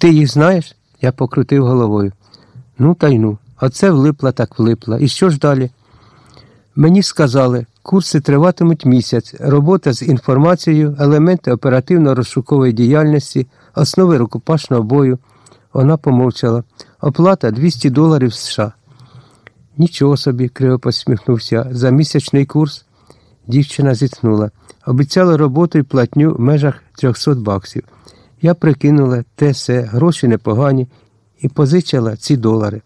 Ти їх знаєш? Я покрутив головою. Ну, та й ну. Оце влипла так влипла. І що ж далі? Мені сказали, курси триватимуть місяць, робота з інформацією, елементи оперативно-розшукової діяльності, основи рукопашного бою. Вона помовчала. Оплата 200 доларів США. Нічого собі, криво посміхнувся. За місячний курс дівчина зітхнула. Обіцяла роботу і платню в межах 300 баксів. Я прикинула те все, гроші непогані, і позичила ці долари.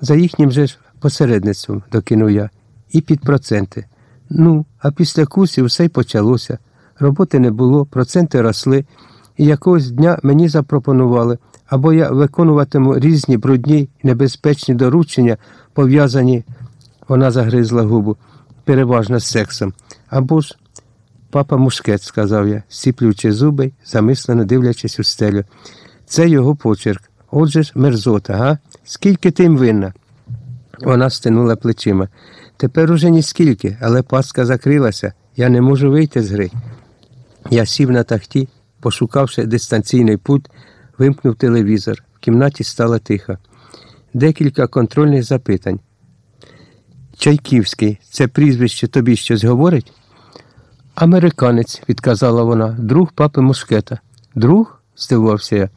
За їхнім же ж посередництвом, докинув я, і під проценти. Ну, а після курсів все й почалося. Роботи не було, проценти росли, і якогось дня мені запропонували, або я виконуватиму різні брудні небезпечні доручення, пов'язані, вона загризла губу, переважно з сексом, або ж папа мушкет, сказав я, сіплюючи зуби, замислено дивлячись у стелю. Це його почерк. Отже ж, мерзота, га? Скільки ти їм винна? Вона стинула плечима. Тепер уже ніскільки, але пастка закрилася. Я не можу вийти з гри. Я сів на тахті, пошукавши дистанційний путь, вимкнув телевізор. В кімнаті стало тихо. Декілька контрольних запитань. Чайківський, це прізвище тобі щось говорить? Американець, відказала вона, друг папи Мушкета. Друг? здивувався я.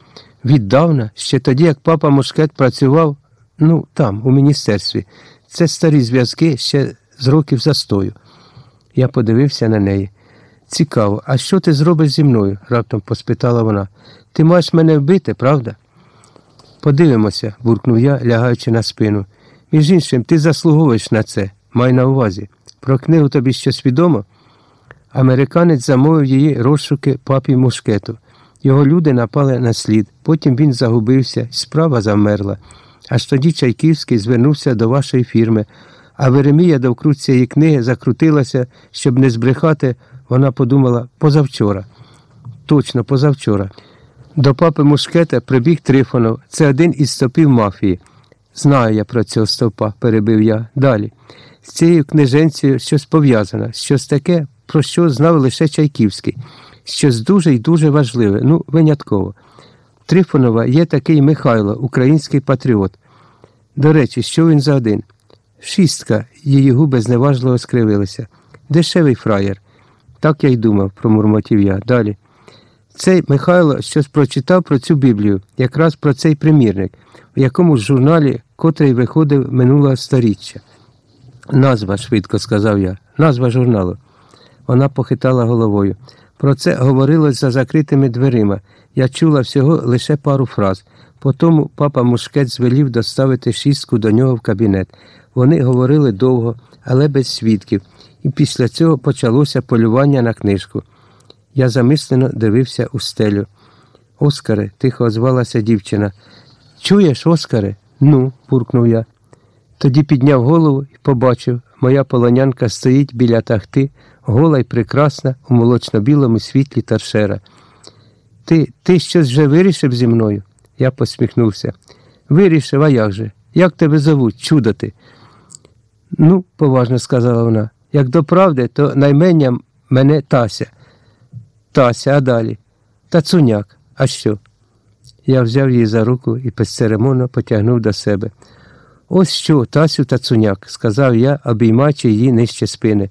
Віддавна, ще тоді, як папа Мушкет працював, ну, там, у міністерстві. Це старі зв'язки ще з років застою. Я подивився на неї. Цікаво, а що ти зробиш зі мною? раптом поспитала вона. Ти маєш мене вбити, правда? Подивимося, буркнув я, лягаючи на спину. Між іншим, ти заслуговуєш на це, май на увазі. Про книгу тобі щось відомо? Американець замовив її розшуки Папі Мушкету. Його люди напали на слід, потім він загубився, справа замерла. Аж тоді Чайківський звернувся до вашої фірми, а веремія довкруг цієї книги закрутилася, щоб не збрехати, вона подумала позавчора. Точно, позавчора. До папи Мушкета прибіг Трифонов. Це один із стопів мафії. Знаю я про цього стовпа, перебив я. Далі. З цією книженцею щось пов'язане, щось таке, про що знав лише Чайківський, щось дуже і дуже важливе, ну, винятково. Трифонова є такий Михайло, український патріот. До речі, що він за один? Шістка, її губи зневажливо скривилися. Дешевий фраєр. Так я й думав, промурмотів я. Далі. Цей Михайло щось прочитав про цю Біблію, якраз про цей примірник, у якомусь журналі, котрий виходив минулого сторіччя. Назва, швидко сказав я, назва журналу. Вона похитала головою. Про це говорилось за закритими дверима. Я чула всього лише пару фраз. Потому папа Мушкет звелів доставити шістку до нього в кабінет. Вони говорили довго, але без свідків, і після цього почалося полювання на книжку. Я замислено дивився у стелю. Оскаре, тихо озвалася дівчина. Чуєш, Оскаре? Ну, буркнув я. Тоді підняв голову і побачив, моя полонянка стоїть біля тахти, гола й прекрасна у молочно-білому світлі торшера. Ти ти щось вже вирішив зі мною? Я посміхнувся. Вирішив, а як же? Як тебе зовуть, чудо ти? Ну, поважно сказала вона, як до правди, то найменням мене Тася. Тася, а далі? Тацуняк. А що? Я взяв її за руку і безцеремонно потягнув до себе. Ось що, Тасю Тацуняк, сказав я, обіймаючи її нижче спини.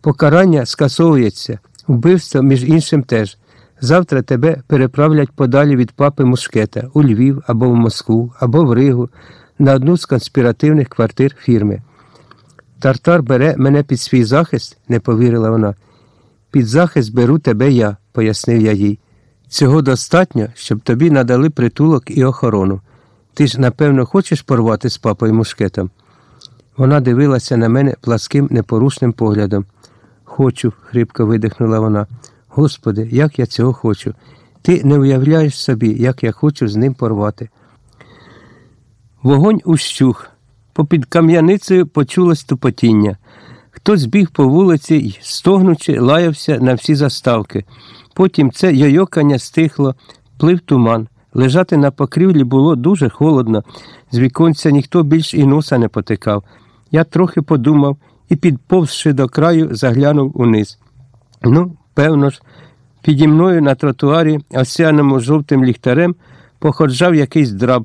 Покарання скасовується, вбивство, між іншим, теж. Завтра тебе переправлять подалі від папи Мушкета у Львів або в Москву, або в Ригу, на одну з конспіративних квартир фірми. Тартар бере мене під свій захист, не повірила вона. Під захист беру тебе я, пояснив я їй. Цього достатньо, щоб тобі надали притулок і охорону. Ти ж, напевно, хочеш порвати з папою мушкетом? Вона дивилася на мене пласким непорушним поглядом. Хочу, хрипко видихнула вона. Господи, як я цього хочу. Ти не уявляєш собі, як я хочу з ним порвати. Вогонь ущух. Попід кам'яницею почулось тупотіння. Хтось біг по вулиці й, стогнучи, лаявся на всі заставки. Потім це йойокання стихло, плив туман. Лежати на покрівлі було дуже холодно, з віконця ніхто більш і носа не потикав. Я трохи подумав і, підповзши до краю, заглянув униз. Ну, певно ж, піді мною на тротуарі, осяному жовтим ліхтарем, походжав якийсь драб.